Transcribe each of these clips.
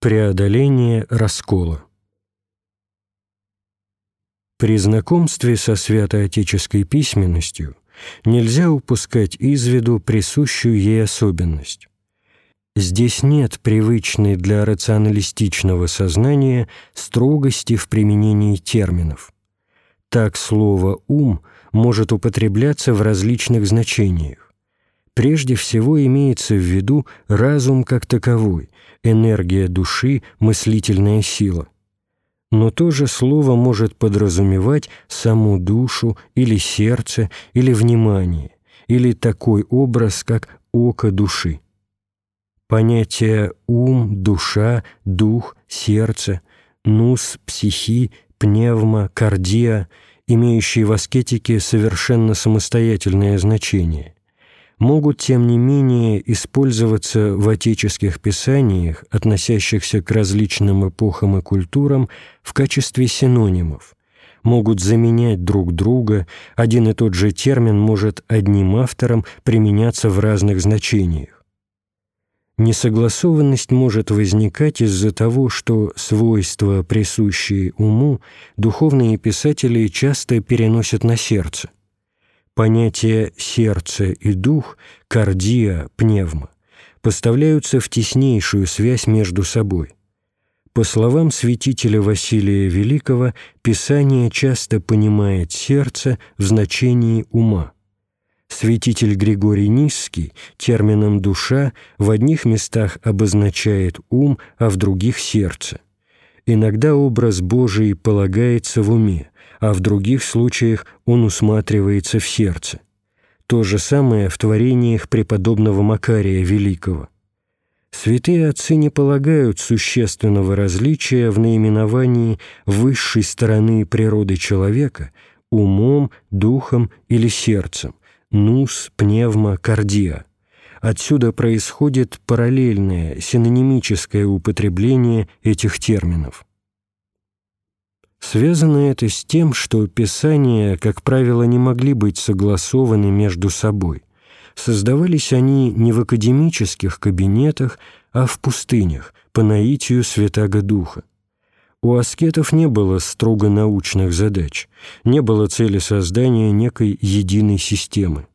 Преодоление раскола При знакомстве со святоотеческой письменностью нельзя упускать из виду присущую ей особенность. Здесь нет привычной для рационалистичного сознания строгости в применении терминов. Так слово «ум» может употребляться в различных значениях. Прежде всего имеется в виду разум как таковой, энергия души, мыслительная сила. Но то же слово может подразумевать саму душу или сердце, или внимание, или такой образ, как око души. Понятия ум, душа, дух, сердце, нус, психи, пневма, кардия, имеющие в аскетике совершенно самостоятельное значение, могут, тем не менее, использоваться в отеческих писаниях, относящихся к различным эпохам и культурам, в качестве синонимов, могут заменять друг друга, один и тот же термин может одним автором применяться в разных значениях. Несогласованность может возникать из-за того, что свойства, присущие уму, духовные писатели часто переносят на сердце. Понятия «сердце» и «дух», «кардия», «пневма» поставляются в теснейшую связь между собой. По словам святителя Василия Великого, Писание часто понимает сердце в значении ума – Святитель Григорий Низский термином «душа» в одних местах обозначает ум, а в других — сердце. Иногда образ Божий полагается в уме, а в других случаях он усматривается в сердце. То же самое в творениях преподобного Макария Великого. Святые отцы не полагают существенного различия в наименовании высшей стороны природы человека умом, духом или сердцем, нус, пневма, кардия. Отсюда происходит параллельное, синонимическое употребление этих терминов. Связано это с тем, что писания, как правило, не могли быть согласованы между собой. Создавались они не в академических кабинетах, а в пустынях, по наитию Святаго Духа. У аскетов не было строго научных задач, не было цели создания некой единой системы.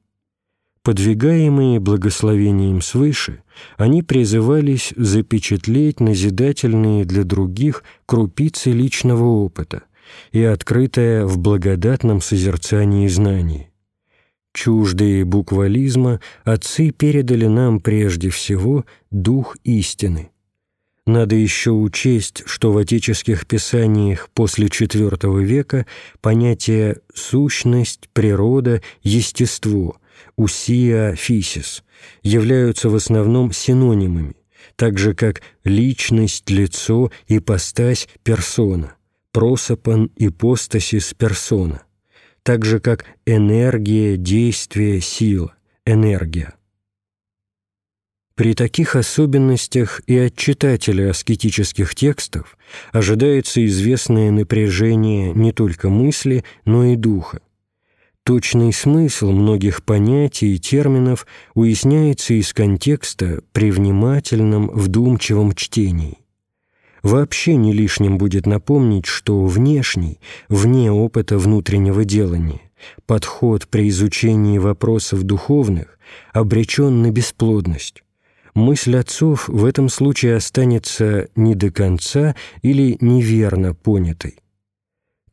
Подвигаемые благословением свыше, они призывались запечатлеть назидательные для других крупицы личного опыта и открытое в благодатном созерцании знания. Чуждые буквализма, отцы передали нам прежде всего дух истины, надо еще учесть, что в отеческих писаниях после IV века понятия «сущность», «природа», «естество», «усия», «фисис» являются в основном синонимами, так же как «личность», «лицо», «ипостась», «персона», «просопон», «ипостасис», «персона», так же как «энергия», «действие», «сила», «энергия». При таких особенностях и от читателя аскетических текстов ожидается известное напряжение не только мысли, но и духа. Точный смысл многих понятий и терминов уясняется из контекста при внимательном, вдумчивом чтении. Вообще не лишним будет напомнить, что внешний, вне опыта внутреннего делания, подход при изучении вопросов духовных обречен на бесплодность мысль отцов в этом случае останется не до конца или неверно понятой.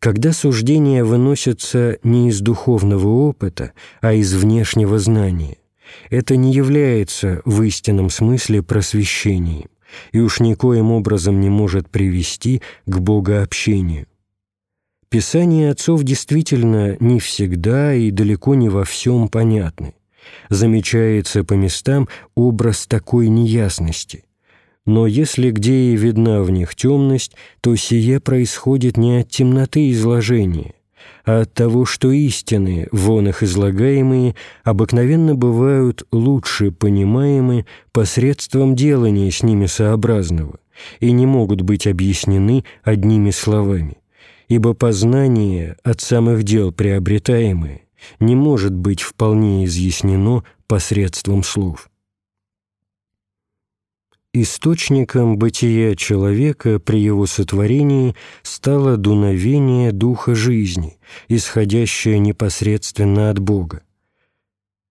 Когда суждения выносятся не из духовного опыта, а из внешнего знания, это не является в истинном смысле просвещением и уж никоим образом не может привести к богообщению. Писания отцов действительно не всегда и далеко не во всем понятны замечается по местам образ такой неясности. Но если где и видна в них темность, то сие происходит не от темноты изложения, а от того, что истины, вон их излагаемые, обыкновенно бывают лучше понимаемы посредством делания с ними сообразного и не могут быть объяснены одними словами, ибо познание от самых дел приобретаемое не может быть вполне изъяснено посредством слов. Источником бытия человека при его сотворении стало дуновение духа жизни, исходящее непосредственно от Бога.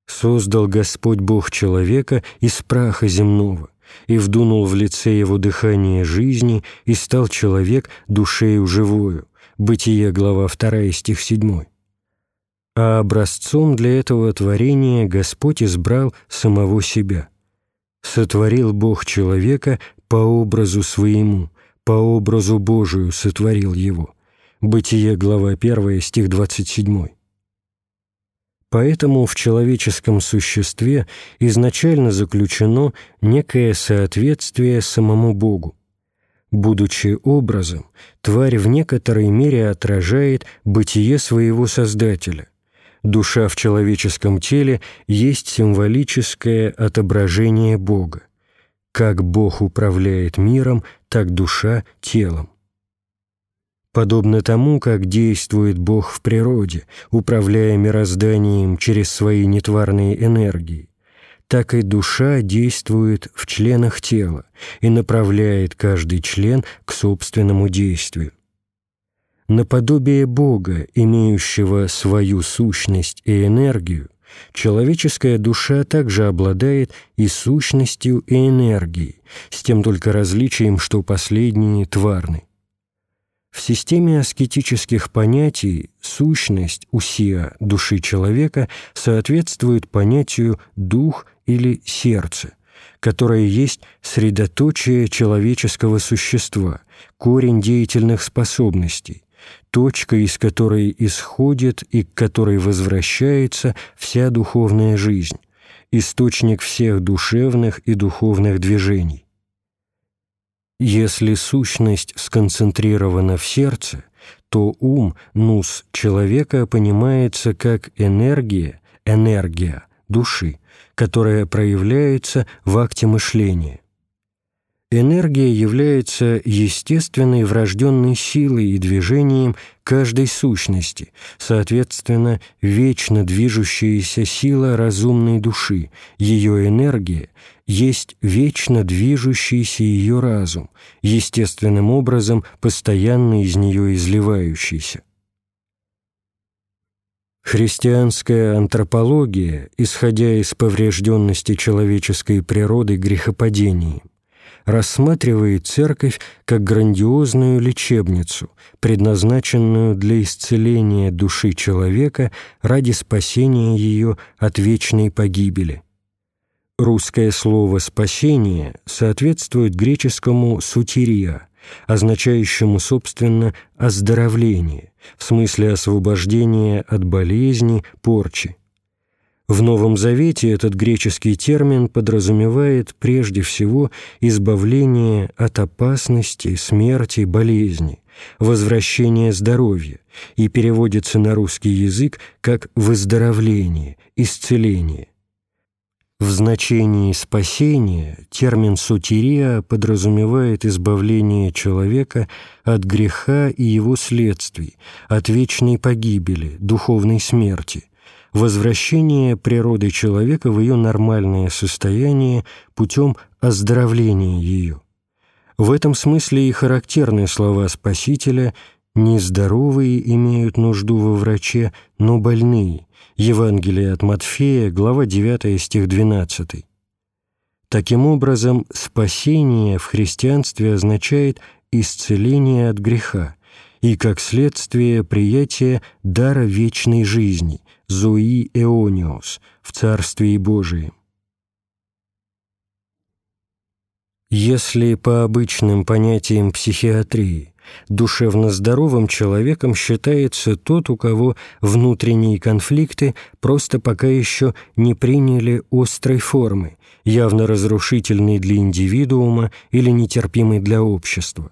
Создал Господь Бог человека из праха земного, и вдунул в лице его дыхание жизни, и стал человек душею живою. Бытие, глава 2, стих 7. А образцом для этого творения Господь избрал самого себя – сотворил Бог человека по образу своему, по образу Божию сотворил его. Бытие, глава 1, стих 27. Поэтому в человеческом существе изначально заключено некое соответствие самому Богу. Будучи образом, тварь в некоторой мере отражает бытие своего Создателя – душа в человеческом теле есть символическое отображение Бога. Как Бог управляет миром, так душа – телом. Подобно тому, как действует Бог в природе, управляя мирозданием через свои нетварные энергии, так и душа действует в членах тела и направляет каждый член к собственному действию наподобие Бога, имеющего свою сущность и энергию, человеческая душа также обладает и сущностью, и энергией, с тем только различием, что последние тварны. В системе аскетических понятий сущность усия души человека соответствует понятию «дух» или «сердце», которое есть средоточие человеческого существа, корень деятельных способностей, точка, из которой исходит и к которой возвращается вся духовная жизнь, источник всех душевных и духовных движений. Если сущность сконцентрирована в сердце, то ум, нус человека понимается как энергия, энергия души, которая проявляется в акте мышления. Энергия является естественной врожденной силой и движением каждой сущности, соответственно, вечно движущаяся сила разумной души, ее энергия есть вечно движущийся ее разум, естественным образом постоянно из нее изливающийся. Христианская антропология, исходя из поврежденности человеческой природы грехопадением, рассматривает церковь как грандиозную лечебницу, предназначенную для исцеления души человека ради спасения ее от вечной погибели. Русское слово «спасение» соответствует греческому «сутерия», означающему, собственно, оздоровление, в смысле освобождения от болезни, порчи. В Новом Завете этот греческий термин подразумевает прежде всего избавление от опасности, смерти, болезни, возвращение здоровья и переводится на русский язык как «выздоровление», «исцеление». В значении спасения термин «сутерия» подразумевает избавление человека от греха и его следствий, от вечной погибели, духовной смерти, возвращение природы человека в ее нормальное состояние путем оздоровления ее. В этом смысле и характерны слова Спасителя «нездоровые имеют нужду во враче, но больные» Евангелие от Матфея, глава 9, стих 12. Таким образом, спасение в христианстве означает исцеление от греха и, как следствие, приятие дара вечной жизни, Зои Эониос в Царстве Божием. Если по обычным понятиям психиатрии душевно здоровым человеком считается тот, у кого внутренние конфликты просто пока еще не приняли острой формы, явно разрушительной для индивидуума или нетерпимой для общества,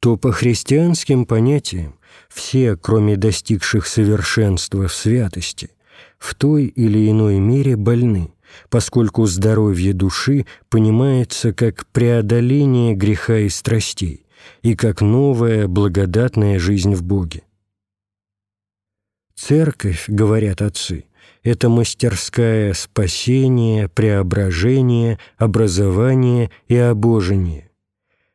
то по христианским понятиям все, кроме достигших совершенства в святости, в той или иной мере больны, поскольку здоровье души понимается как преодоление греха и страстей и как новая благодатная жизнь в Боге. Церковь, говорят отцы, это мастерская спасения, преображения, образования и обожения.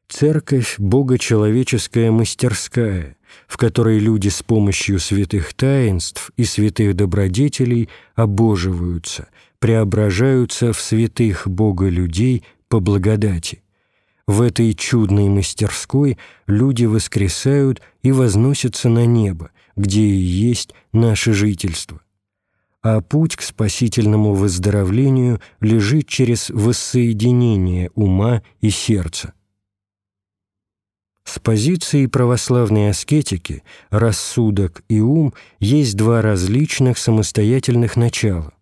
Церковь – богочеловеческая мастерская, в которой люди с помощью святых таинств и святых добродетелей обоживаются, преображаются в святых Бога людей по благодати. В этой чудной мастерской люди воскресают и возносятся на небо, где и есть наше жительство. А путь к спасительному выздоровлению лежит через воссоединение ума и сердца. С позиции православной аскетики рассудок и ум есть два различных самостоятельных начала.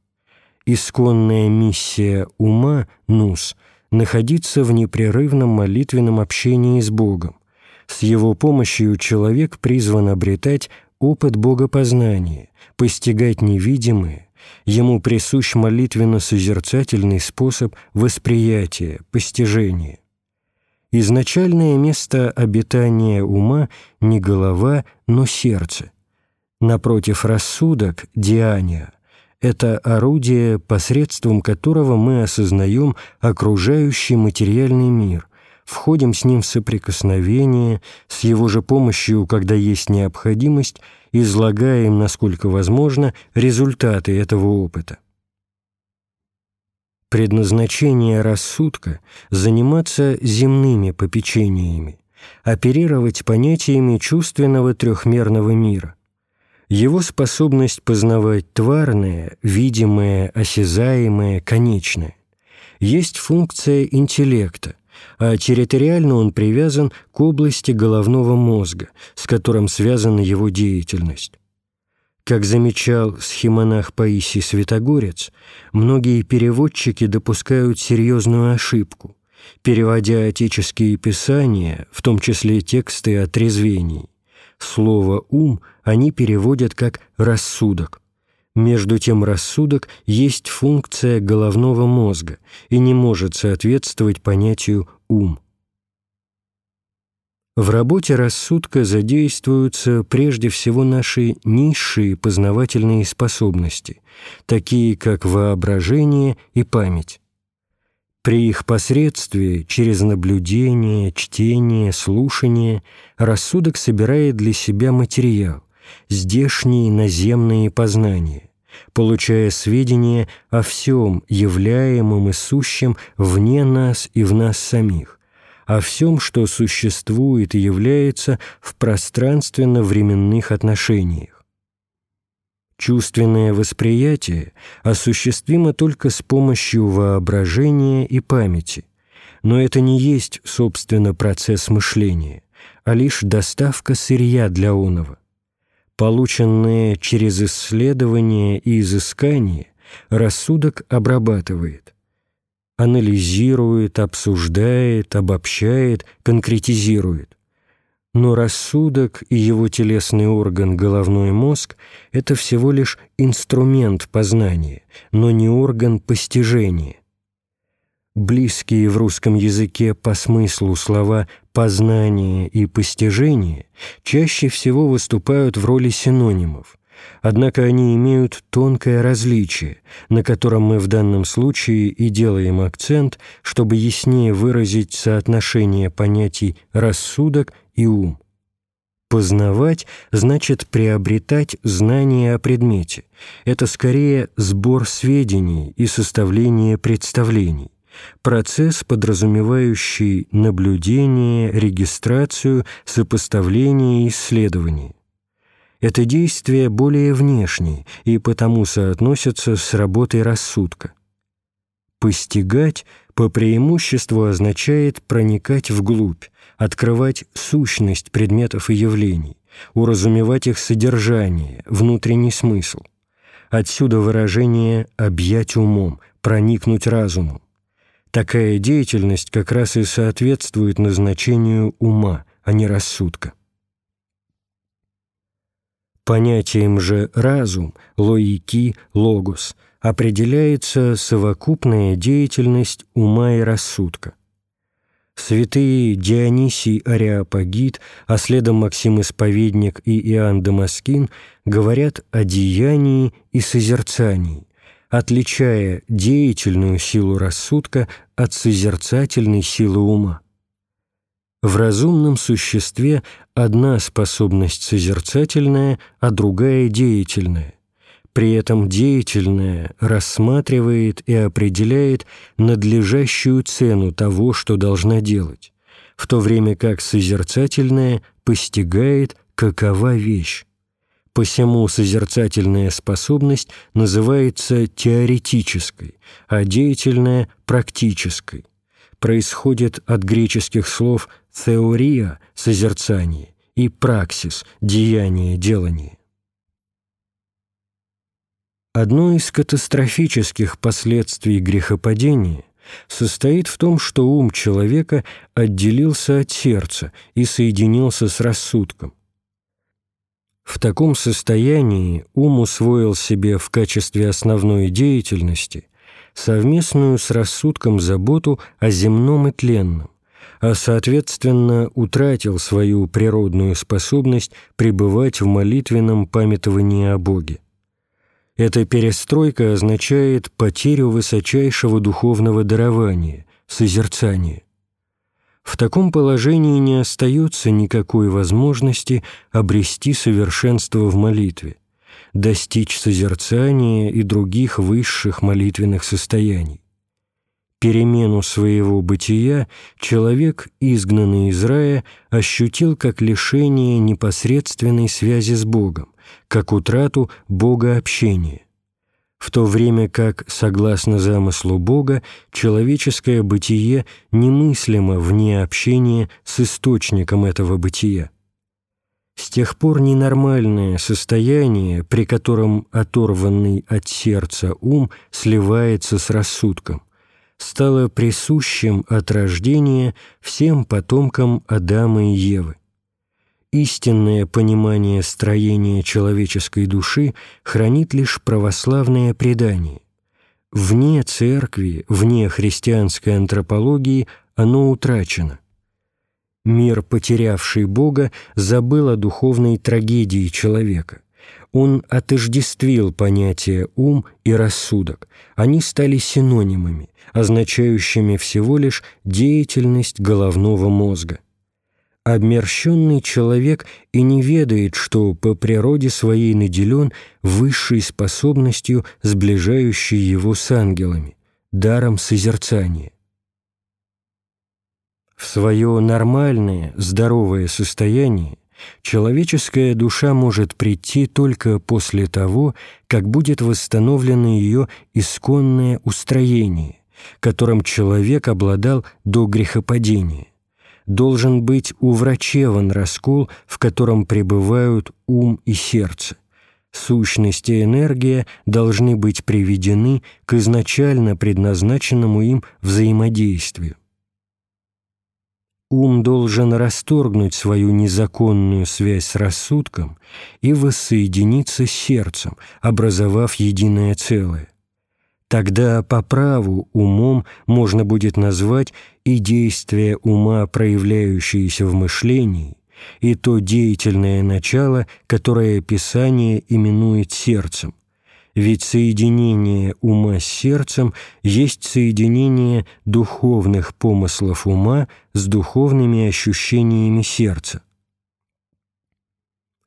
Исконная миссия ума, нус, находиться в непрерывном молитвенном общении с Богом. С его помощью человек призван обретать опыт богопознания, постигать невидимое, ему присущ молитвенно-созерцательный способ восприятия, постижения. Изначальное место обитания ума не голова, но сердце. Напротив, рассудок, диания, это орудие, посредством которого мы осознаем окружающий материальный мир, входим с ним в соприкосновение, с его же помощью, когда есть необходимость, излагаем, насколько возможно, результаты этого опыта. Предназначение рассудка – заниматься земными попечениями, оперировать понятиями чувственного трехмерного мира. Его способность познавать тварное, видимое, осязаемое, конечное есть функция интеллекта, а территориально он привязан к области головного мозга, с которым связана его деятельность. Как замечал схемонах Паисий Святогорец, многие переводчики допускают серьезную ошибку, переводя отеческие писания, в том числе тексты о трезвении. Слово «ум» они переводят как «рассудок». Между тем рассудок есть функция головного мозга и не может соответствовать понятию «ум». В работе рассудка задействуются прежде всего наши низшие познавательные способности, такие как воображение и память. При их посредстве, через наблюдение, чтение, слушание, рассудок собирает для себя материал, здешние наземные познания, получая сведения о всем являемом и сущем вне нас и в нас самих, о всем, что существует и является в пространственно-временных отношениях. Чувственное восприятие осуществимо только с помощью воображения и памяти, но это не есть, собственно, процесс мышления, а лишь доставка сырья для оного. Полученное через исследование и изыскание рассудок обрабатывает анализирует, обсуждает, обобщает, конкретизирует. Но рассудок и его телесный орган головной мозг – это всего лишь инструмент познания, но не орган постижения. Близкие в русском языке по смыслу слова «познание» и «постижение» чаще всего выступают в роли синонимов – Однако они имеют тонкое различие, на котором мы в данном случае и делаем акцент, чтобы яснее выразить соотношение понятий «рассудок» и «ум». Познавать значит приобретать знания о предмете. Это скорее сбор сведений и составление представлений. Процесс, подразумевающий наблюдение, регистрацию, сопоставление и исследование. Это действие более внешнее и потому соотносится с работой рассудка. Постигать по преимуществу означает проникать вглубь, открывать сущность предметов и явлений, уразумевать их содержание, внутренний смысл. Отсюда выражение «объять умом», «проникнуть разумом». Такая деятельность как раз и соответствует назначению ума, а не рассудка. Понятием же разум, логики, логос определяется совокупная деятельность ума и рассудка. Святые Дионисий Ареопагит, а следом Максим Исповедник и Иоанн Дамаскин говорят о деянии и созерцании, отличая деятельную силу рассудка от созерцательной силы ума. В разумном существе одна способность созерцательная, а другая деятельная. При этом деятельная рассматривает и определяет надлежащую цену того, что должна делать, в то время как созерцательная постигает, какова вещь. Посему созерцательная способность называется теоретической, а деятельная – практической. Происходит от греческих слов «теория» – созерцание и «праксис» – деяние, делание. Одно из катастрофических последствий грехопадения состоит в том, что ум человека отделился от сердца и соединился с рассудком. В таком состоянии ум усвоил себе в качестве основной деятельности совместную с рассудком заботу о земном и тленном, а, соответственно, утратил свою природную способность пребывать в молитвенном памятовании о Боге. Эта перестройка означает потерю высочайшего духовного дарования, созерцания. В таком положении не остается никакой возможности обрести совершенство в молитве, достичь созерцания и других высших молитвенных состояний. Перемену своего бытия человек, изгнанный из рая, ощутил как лишение непосредственной связи с Богом, как утрату Бога общения в то время как, согласно замыслу Бога, человеческое бытие немыслимо вне общения с источником этого бытия. С тех пор ненормальное состояние, при котором оторванный от сердца ум сливается с рассудком, стало присущим от рождения всем потомкам Адама и Евы истинное понимание строения человеческой души хранит лишь православное предание. Вне церкви, вне христианской антропологии оно утрачено. Мир, потерявший Бога, забыл о духовной трагедии человека. Он отождествил понятия «ум» и «рассудок». Они стали синонимами, означающими всего лишь деятельность головного мозга обмерщенный человек и не ведает, что по природе своей наделен высшей способностью, сближающей его с ангелами, даром созерцания. В свое нормальное, здоровое состояние человеческая душа может прийти только после того, как будет восстановлено ее исконное устроение, которым человек обладал до грехопадения должен быть уврачеван раскол, в котором пребывают ум и сердце. Сущность и энергия должны быть приведены к изначально предназначенному им взаимодействию. Ум должен расторгнуть свою незаконную связь с рассудком и воссоединиться с сердцем, образовав единое целое. Тогда по праву умом можно будет назвать и действие ума, проявляющееся в мышлении, и то деятельное начало, которое Писание именует сердцем. Ведь соединение ума с сердцем есть соединение духовных помыслов ума с духовными ощущениями сердца.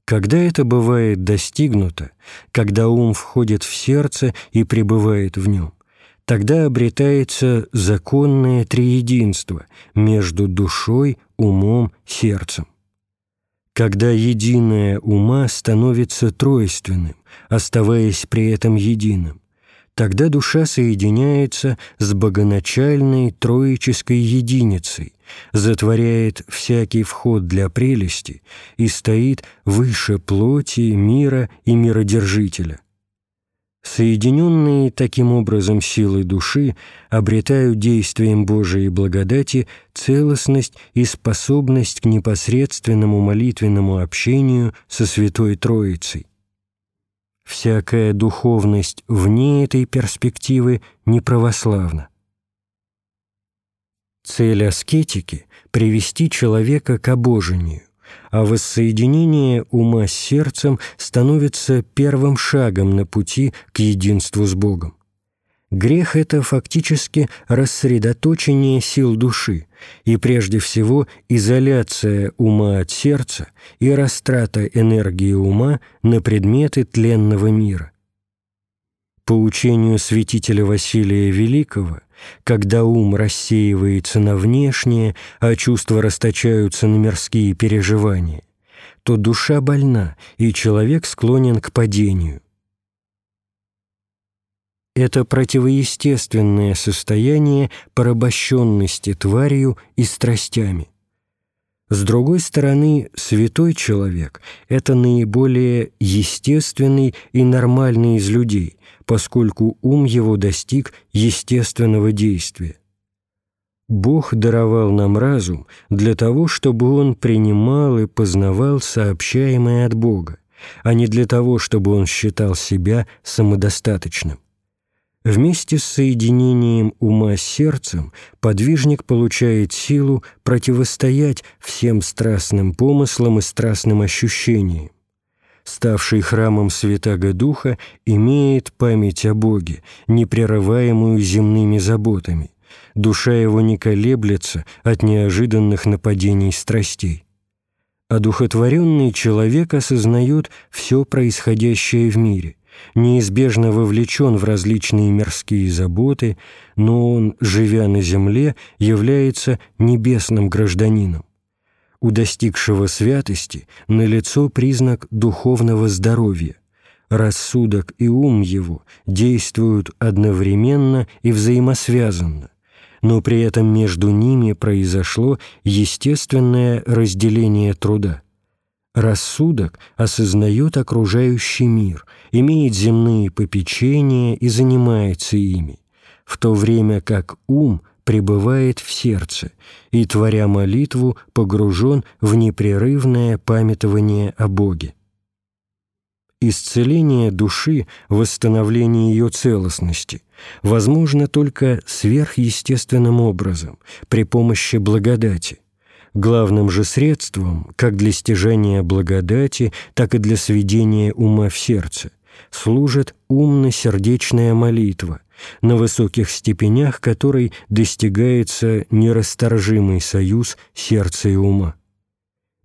Когда это бывает достигнуто, когда ум входит в сердце и пребывает в нем, тогда обретается законное триединство между душой, умом, сердцем. Когда единое ума становится тройственным, оставаясь при этом единым, тогда душа соединяется с богоначальной троической единицей, затворяет всякий вход для прелести и стоит выше плоти, мира и миродержителя. Соединенные таким образом силы души обретают действием Божией благодати целостность и способность к непосредственному молитвенному общению со Святой Троицей, Всякая духовность вне этой перспективы неправославна. Цель аскетики – привести человека к обожению, а воссоединение ума с сердцем становится первым шагом на пути к единству с Богом. Грех – это фактически рассредоточение сил души и, прежде всего, изоляция ума от сердца и растрата энергии ума на предметы тленного мира. По учению святителя Василия Великого, когда ум рассеивается на внешнее, а чувства расточаются на мирские переживания, то душа больна, и человек склонен к падению. Это противоестественное состояние порабощенности тварью и страстями. С другой стороны, святой человек – это наиболее естественный и нормальный из людей, поскольку ум его достиг естественного действия. Бог даровал нам разум для того, чтобы он принимал и познавал сообщаемое от Бога, а не для того, чтобы он считал себя самодостаточным. Вместе с соединением ума с сердцем подвижник получает силу противостоять всем страстным помыслам и страстным ощущениям ставший храмом Святаго Духа, имеет память о Боге, непрерываемую земными заботами. Душа его не колеблется от неожиданных нападений страстей. Одухотворенный человек осознает все происходящее в мире, неизбежно вовлечен в различные мирские заботы, но он, живя на земле, является небесным гражданином у достигшего святости налицо признак духовного здоровья. Рассудок и ум его действуют одновременно и взаимосвязанно, но при этом между ними произошло естественное разделение труда. Рассудок осознает окружающий мир, имеет земные попечения и занимается ими, в то время как ум пребывает в сердце и, творя молитву, погружен в непрерывное памятование о Боге. Исцеление души, восстановление ее целостности возможно только сверхъестественным образом, при помощи благодати. Главным же средством, как для стяжания благодати, так и для сведения ума в сердце, служит умно-сердечная молитва, на высоких степенях которой достигается нерасторжимый союз сердца и ума.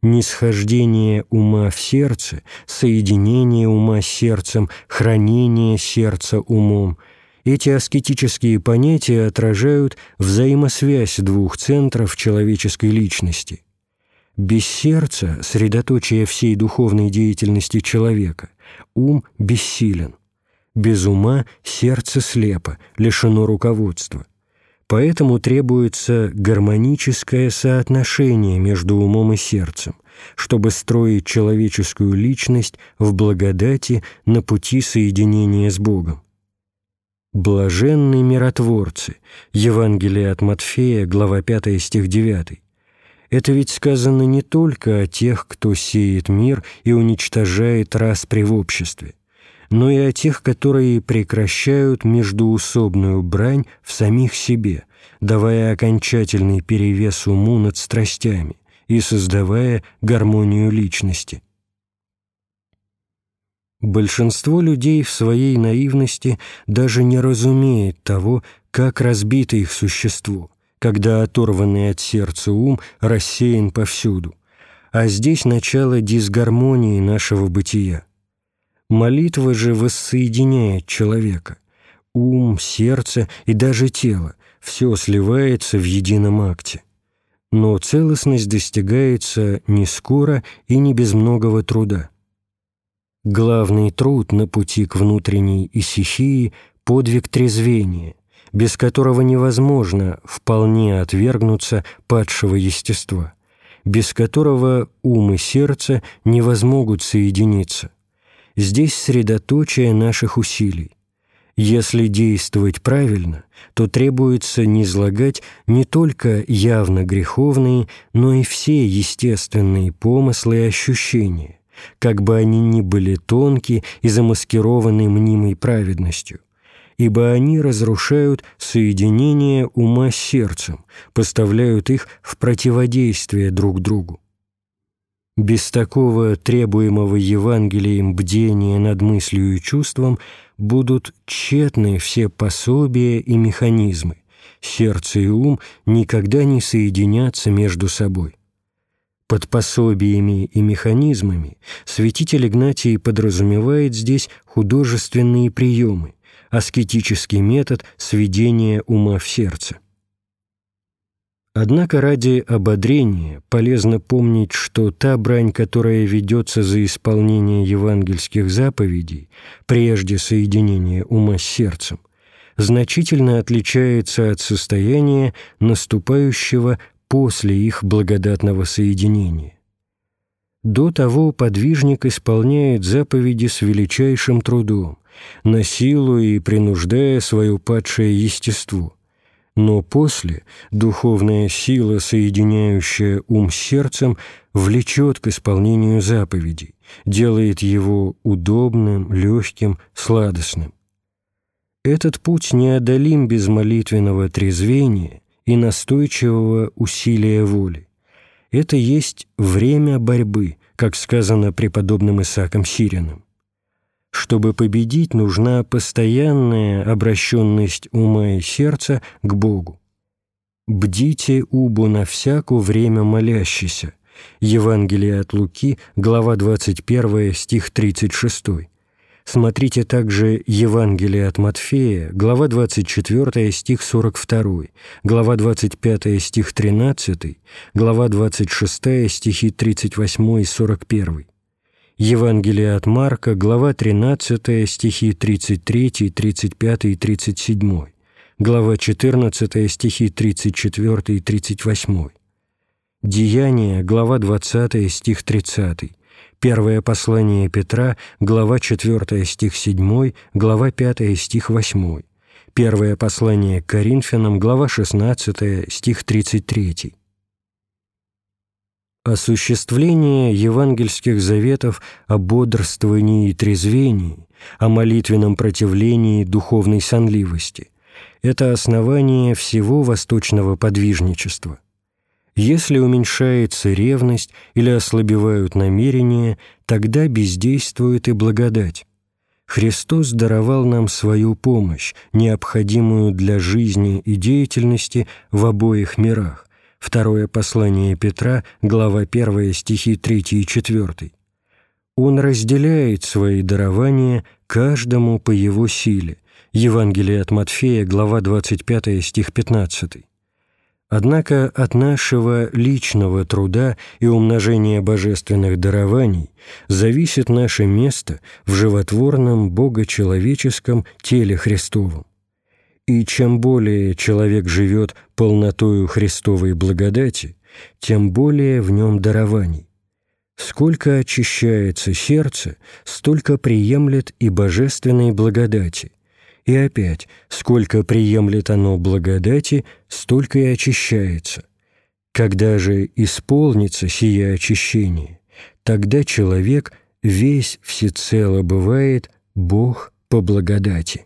Нисхождение ума в сердце, соединение ума с сердцем, хранение сердца умом – эти аскетические понятия отражают взаимосвязь двух центров человеческой личности. Без сердца, средоточие всей духовной деятельности человека, ум бессилен. Без ума сердце слепо, лишено руководства. Поэтому требуется гармоническое соотношение между умом и сердцем, чтобы строить человеческую личность в благодати на пути соединения с Богом. Блаженные миротворцы. Евангелие от Матфея, глава 5, стих 9. Это ведь сказано не только о тех, кто сеет мир и уничтожает распри в обществе но и о тех, которые прекращают междуусобную брань в самих себе, давая окончательный перевес уму над страстями и создавая гармонию личности. Большинство людей в своей наивности даже не разумеет того, как разбито их существо, когда оторванный от сердца ум рассеян повсюду, а здесь начало дисгармонии нашего бытия. Молитва же воссоединяет человека. Ум, сердце и даже тело – все сливается в едином акте. Но целостность достигается не скоро и не без многого труда. Главный труд на пути к внутренней исихии – подвиг трезвения, без которого невозможно вполне отвергнуться падшего естества, без которого ум и сердце не возмогут соединиться – здесь средоточие наших усилий. Если действовать правильно, то требуется низлагать не только явно греховные, но и все естественные помыслы и ощущения, как бы они ни были тонки и замаскированы мнимой праведностью. Ибо они разрушают соединение ума с сердцем, поставляют их в противодействие друг другу. Без такого требуемого Евангелием бдения над мыслью и чувством будут тщетны все пособия и механизмы. Сердце и ум никогда не соединятся между собой. Под пособиями и механизмами святитель Игнатий подразумевает здесь художественные приемы, аскетический метод сведения ума в сердце. Однако ради ободрения полезно помнить, что та брань, которая ведется за исполнение евангельских заповедей, прежде соединения ума с сердцем, значительно отличается от состояния, наступающего после их благодатного соединения. До того подвижник исполняет заповеди с величайшим трудом, насилуя и принуждая свое падшее естество. Но после духовная сила, соединяющая ум с сердцем, влечет к исполнению заповедей, делает его удобным, легким, сладостным. Этот путь неодолим без молитвенного трезвения и настойчивого усилия воли. Это есть время борьбы, как сказано преподобным Исааком Сириным. Чтобы победить, нужна постоянная обращенность ума и сердца к Богу. «Бдите убу на всяку время молящийся» Евангелие от Луки, глава 21, стих 36. Смотрите также Евангелие от Матфея, глава 24, стих 42, глава 25, стих 13, глава 26, стихи 38 и 41. Евангелие от Марка, глава 13, стихи 33, 35 и 37, глава 14, стихи 34 и 38. Деяния, глава 20, стих 30, Первое послание Петра, глава 4, стих 7, глава 5, стих 8. Первое послание к Коринфянам, глава 16, стих 33. Осуществление евангельских заветов о бодрствовании и трезвении, о молитвенном противлении духовной сонливости – это основание всего восточного подвижничества. Если уменьшается ревность или ослабевают намерения, тогда бездействует и благодать. Христос даровал нам свою помощь, необходимую для жизни и деятельности в обоих мирах. Второе послание Петра, глава 1, стихи 3 и 4. Он разделяет свои дарования каждому по его силе. Евангелие от Матфея, глава 25, стих 15. Однако от нашего личного труда и умножения божественных дарований зависит наше место в животворном богочеловеческом теле Христовом. И чем более человек живет полнотою Христовой благодати, тем более в нем дарований. Сколько очищается сердце, столько приемлет и божественной благодати – и опять, сколько приемлет оно благодати, столько и очищается. Когда же исполнится сие очищение, тогда человек весь всецело бывает Бог по благодати.